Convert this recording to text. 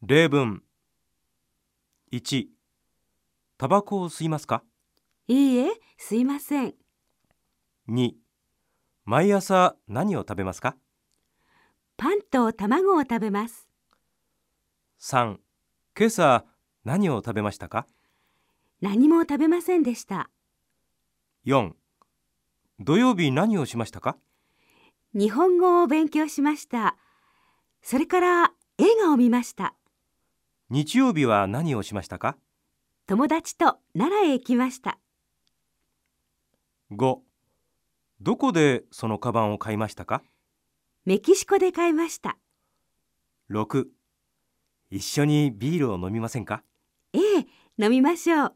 例文1タバコを吸いますか？いいえ、すいません。2毎朝何を食べますか？パンと卵を食べます。3今朝何を食べましたか？何も食べませんでした。4土曜日何をしましたか？日本語を勉強しました。それから映画を見ました。日曜日は何をしましたか？友達と奈良へ行きました。5どこでそのカバンを買いましたか？メキシコで買いました。6一緒にビールを飲みませんか？ええ、飲みましょう。